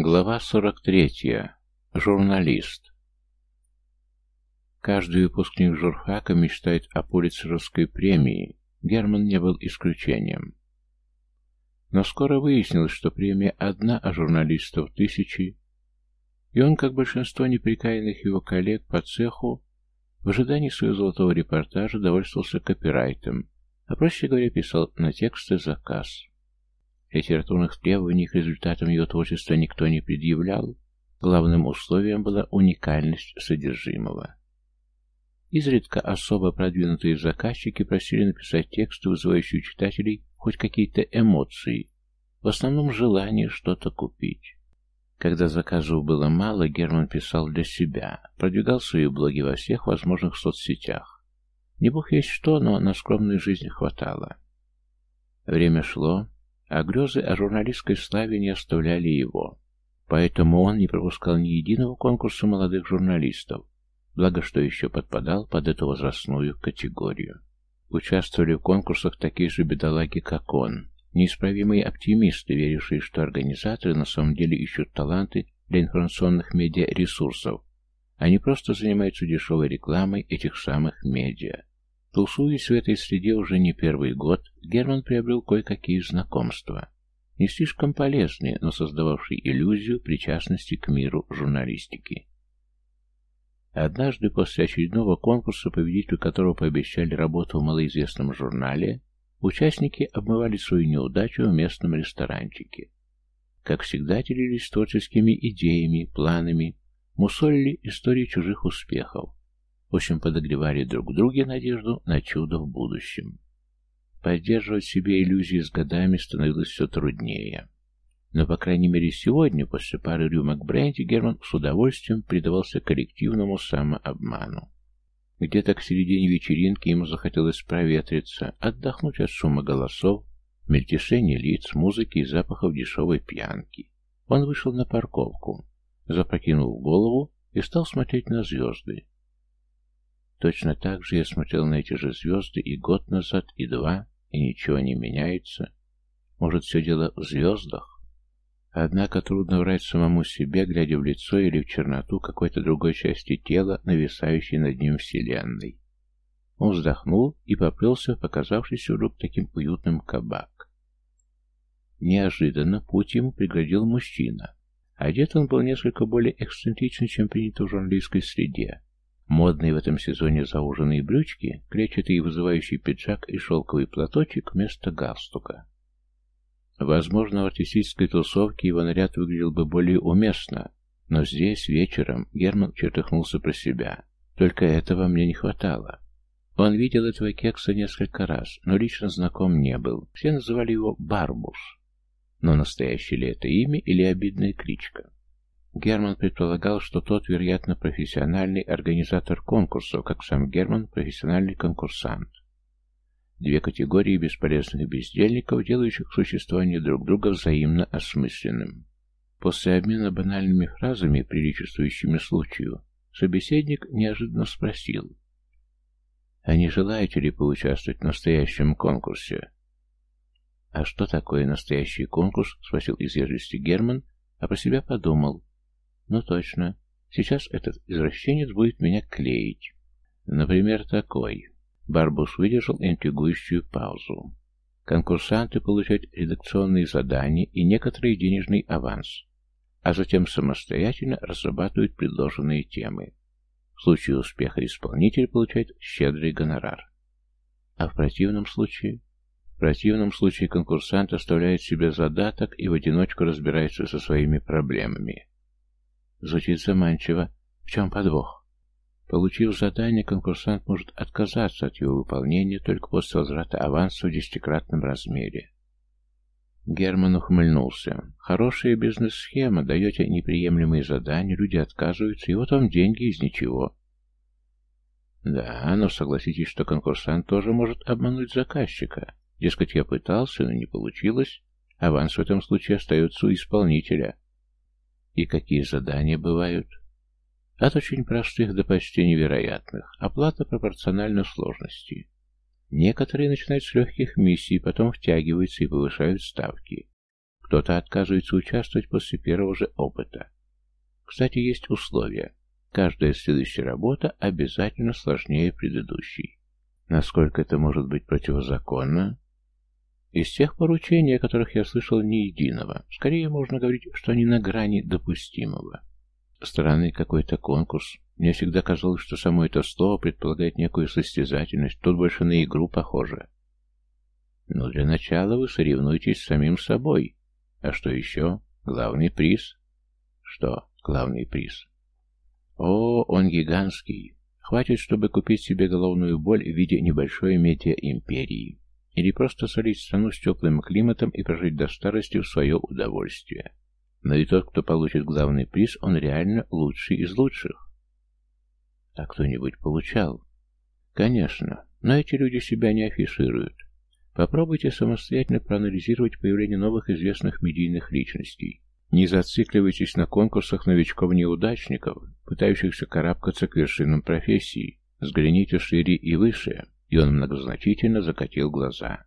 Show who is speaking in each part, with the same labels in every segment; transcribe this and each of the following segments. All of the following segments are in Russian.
Speaker 1: Глава 43. Журналист. Каждый выпускник журфака мечтает о Пулитцеровской премии. Герман не был исключением. Но скоро выяснилось, что премия одна, а журналистов тысячи. И он, как большинство неприкаянных его коллег по цеху, в ожидании своего золотого репортажа довольствовался копирайтом, а проще говоря, писал на тексты заказ. Литературных требований к результатам его творчества никто не предъявлял. Главным условием была уникальность содержимого. Изредка особо продвинутые заказчики просили написать тексты, вызывающие у читателей хоть какие-то эмоции, в основном желание что-то купить. Когда заказов было мало, Герман писал для себя, продвигал свои блоги во всех возможных соцсетях. Не бог есть что, но на скромную жизнь хватало. Время шло, а грезы о журналистской славе не оставляли его. Поэтому он не пропускал ни единого конкурса молодых журналистов, благо что еще подпадал под эту возрастную категорию. Участвовали в конкурсах такие же бедолаги, как он, неисправимые оптимисты, верившие, что организаторы на самом деле ищут таланты для информационных медиа-ресурсов, а не просто занимаются дешевой рекламой этих самых медиа. Тусуясь в этой среде уже не первый год, Герман приобрел кое-какие знакомства. Не слишком полезные, но создававшие иллюзию причастности к миру журналистики. Однажды после очередного конкурса, победителю которого пообещали работу в малоизвестном журнале, участники обмывали свою неудачу в местном ресторанчике. Как всегда делились творческими идеями, планами, мусолили истории чужих успехов. В общем, подогревали друг друге надежду на чудо в будущем. Поддерживать себе иллюзии с годами становилось все труднее. Но, по крайней мере, сегодня, после пары рюмок бренди, Герман с удовольствием предавался коллективному самообману. Где-то к середине вечеринки ему захотелось проветриться, отдохнуть от шума голосов, мельтешения лиц, музыки и запахов дешевой пьянки. Он вышел на парковку, запрокинул голову и стал смотреть на звезды. Точно так же я смотрел на эти же звезды и год назад, и два, и ничего не меняется. Может, все дело в звездах? Однако трудно врать самому себе, глядя в лицо или в черноту какой-то другой части тела, нависающей над ним вселенной. Он вздохнул и поплелся показавшийся вдруг таким уютным кабак. Неожиданно путь ему преградил мужчина. Одет он был несколько более эксцентричен, чем принято в журналистской среде. Модные в этом сезоне зауженные брючки, клетчатый и вызывающий пиджак и шелковый платочек вместо галстука. Возможно, в артистической тусовке его наряд выглядел бы более уместно, но здесь, вечером, Герман чертыхнулся про себя. Только этого мне не хватало. Он видел этого кекса несколько раз, но лично знаком не был. Все называли его Барбус. Но настоящее ли это имя или обидная кличка? Герман предполагал, что тот, вероятно, профессиональный организатор конкурсов, как сам Герман, профессиональный конкурсант. Две категории бесполезных бездельников, делающих существование друг друга взаимно осмысленным. После обмена банальными фразами, приличествующими случаю, собеседник неожиданно спросил, «А не желаете ли поучаствовать в настоящем конкурсе?» «А что такое настоящий конкурс?» — спросил из Герман, а про себя подумал, ну точно. Сейчас этот извращенец будет меня клеить. Например, такой. Барбус выдержал интригующую паузу. Конкурсанты получают редакционные задания и некоторый денежный аванс, а затем самостоятельно разрабатывают предложенные темы. В случае успеха исполнитель получает щедрый гонорар. А в противном случае? В противном случае конкурсант оставляет себе задаток и в одиночку разбирается со своими проблемами. Звучит заманчиво. В чем подвох? Получив задание, конкурсант может отказаться от его выполнения только после возврата аванса в десятикратном размере. Герман ухмыльнулся. Хорошая бизнес-схема. Даете неприемлемые задания, люди отказываются, и вот вам деньги из ничего. Да, но согласитесь, что конкурсант тоже может обмануть заказчика. Дескать, я пытался, но не получилось. Аванс в этом случае остается у исполнителя. И какие задания бывают? От очень простых до почти невероятных. Оплата пропорциональна сложности. Некоторые начинают с легких миссий, потом втягиваются и повышают ставки. кто-то отказывается участвовать после первого же опыта. Кстати, есть условия. Каждая следующая работа обязательно сложнее предыдущей. Насколько это может быть противозаконно? Из тех поручений, о которых я слышал ни единого, скорее можно говорить, что они на грани допустимого. Странный какой-то конкурс. Мне всегда казалось, что само это слово предполагает некую состязательность, тут больше на игру похоже. Но для начала вы соревнуетесь с самим собой. А что еще? Главный приз? Что главный приз? О, он гигантский. Хватит, чтобы купить себе головную боль в виде небольшой медиа-империи. Или просто солить страну с теплым климатом и прожить до старости в свое удовольствие. Но и тот, кто получит главный приз, он реально лучший из лучших. А кто-нибудь получал? Конечно, но эти люди себя не афишируют. Попробуйте самостоятельно проанализировать появление новых известных медийных личностей. Не зацикливайтесь на конкурсах новичков-неудачников, пытающихся карабкаться к вершинам профессии. Взгляните шире и выше, и он многозначительно закатил глаза.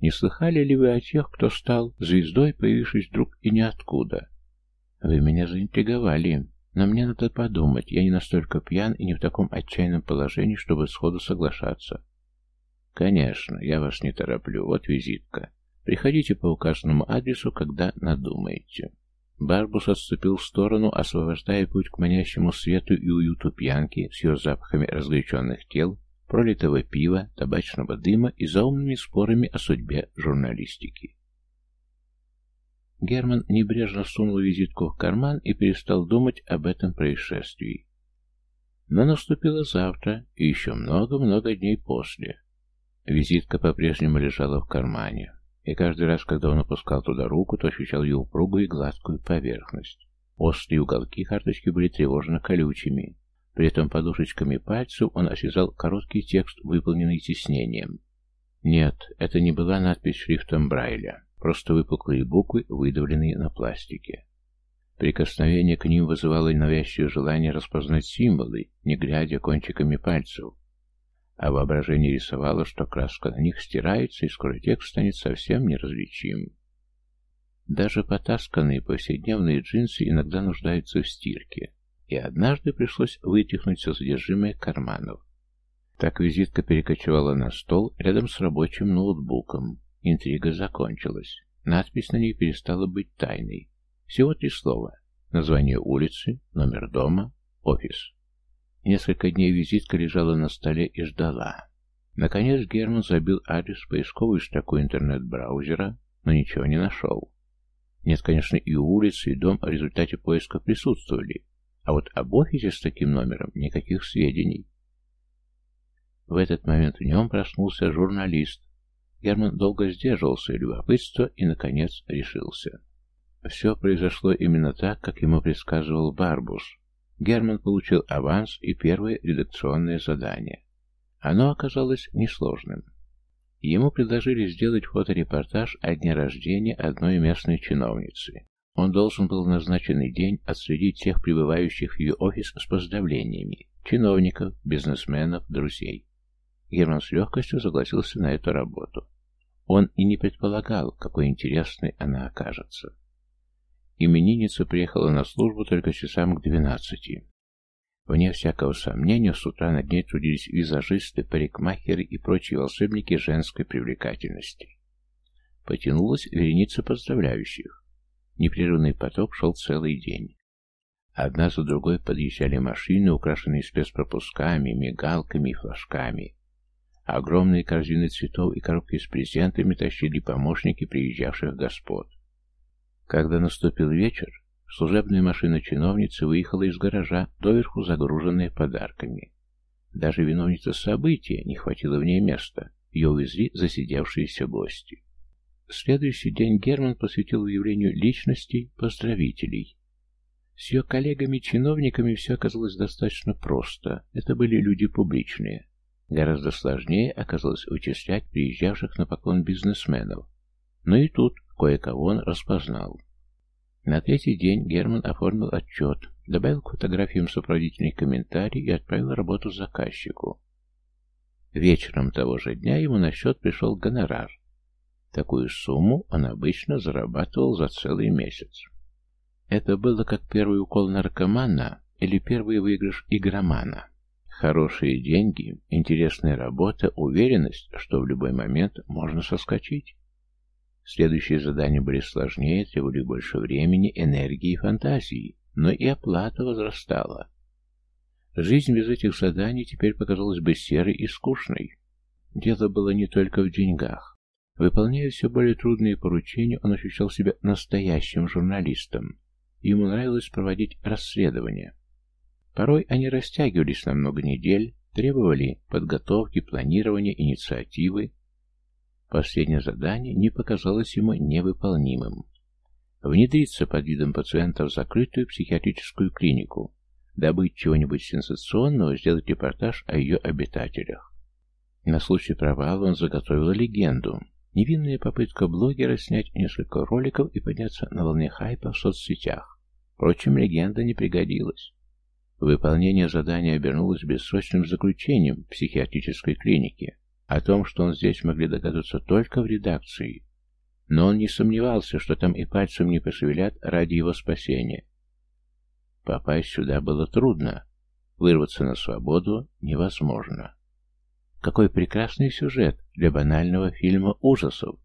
Speaker 1: Не слыхали ли вы о тех, кто стал звездой, появившись вдруг и ниоткуда? Вы меня заинтриговали, но мне надо подумать, я не настолько пьян и не в таком отчаянном положении, чтобы сходу соглашаться. Конечно, я вас не тороплю, вот визитка. Приходите по указанному адресу, когда надумаете. Барбус отступил в сторону, освобождая путь к манящему свету и уюту пьянки с ее запахами разгоряченных тел, пролитого пива, табачного дыма и заумными спорами о судьбе журналистики. Герман небрежно сунул визитку в карман и перестал думать об этом происшествии. Но наступило завтра и еще много-много дней после. Визитка по-прежнему лежала в кармане и каждый раз, когда он опускал туда руку, то ощущал ее упругую и гладкую поверхность. Острые уголки карточки были тревожно колючими. При этом подушечками пальцев он осязал короткий текст, выполненный тиснением. Нет, это не была надпись шрифтом Брайля, просто выпуклые буквы, выдавленные на пластике. Прикосновение к ним вызывало навязчивое желание распознать символы, не глядя кончиками пальцев а воображение рисовало, что краска на них стирается, и скоро текст станет совсем неразличим. Даже потасканные повседневные джинсы иногда нуждаются в стирке, и однажды пришлось вытряхнуть все содержимое карманов. Так визитка перекочевала на стол рядом с рабочим ноутбуком. Интрига закончилась. Надпись на ней перестала быть тайной. Всего три слова. Название улицы, номер дома, офис. Несколько дней визитка лежала на столе и ждала. Наконец Герман забил адрес в поисковую строку интернет-браузера, но ничего не нашел. Нет, конечно, и улицы, и дом в результате поиска присутствовали, а вот об офисе с таким номером никаких сведений. В этот момент в нем проснулся журналист. Герман долго сдерживал свое любопытство и, наконец, решился. Все произошло именно так, как ему предсказывал Барбус. Герман получил аванс и первое редакционное задание. Оно оказалось несложным. Ему предложили сделать фоторепортаж о дне рождения одной местной чиновницы. Он должен был в назначенный день отследить всех прибывающих в ее офис с поздравлениями, чиновников, бизнесменов, друзей. Герман с легкостью согласился на эту работу. Он и не предполагал, какой интересной она окажется. Именинница приехала на службу только часам к двенадцати. Вне всякого сомнения, с утра над ней трудились визажисты, парикмахеры и прочие волшебники женской привлекательности. Потянулась вереница поздравляющих. Непрерывный поток шел целый день. Одна за другой подъезжали машины, украшенные спецпропусками, мигалками и флажками. Огромные корзины цветов и коробки с презентами тащили помощники приезжавших господ. Когда наступил вечер, служебная машина чиновницы выехала из гаража, доверху загруженная подарками. Даже виновница события не хватило в ней места, ее увезли засидевшиеся гости. Следующий день Герман посвятил выявлению личностей поздравителей. С ее коллегами-чиновниками все оказалось достаточно просто. Это были люди публичные. Гораздо сложнее оказалось вычислять приезжавших на поклон бизнесменов. Но и тут Кое-кого он распознал. На третий день Герман оформил отчет, добавил к фотографиям сопроводительный комментарий и отправил работу заказчику. Вечером того же дня ему на счет пришел гонорар. Такую сумму он обычно зарабатывал за целый месяц. Это было как первый укол наркомана или первый выигрыш игромана. Хорошие деньги, интересная работа, уверенность, что в любой момент можно соскочить. Следующие задания были сложнее, требовали больше времени, энергии и фантазии, но и оплата возрастала. Жизнь без этих заданий теперь показалась бы серой и скучной. Дело было не только в деньгах. Выполняя все более трудные поручения, он ощущал себя настоящим журналистом. Ему нравилось проводить расследования. Порой они растягивались на много недель, требовали подготовки, планирования, инициативы. Последнее задание не показалось ему невыполнимым. Внедриться под видом пациента в закрытую психиатрическую клинику, добыть чего-нибудь сенсационного, сделать репортаж о ее обитателях. На случай провала он заготовил легенду. Невинная попытка блогера снять несколько роликов и подняться на волне хайпа в соцсетях. Впрочем, легенда не пригодилась. Выполнение задания обернулось бессрочным заключением психиатрической клинике. О том, что он здесь могли догадаться только в редакции. Но он не сомневался, что там и пальцем не пошевелят ради его спасения. Попасть сюда было трудно. Вырваться на свободу невозможно. Какой прекрасный сюжет для банального фильма ужасов.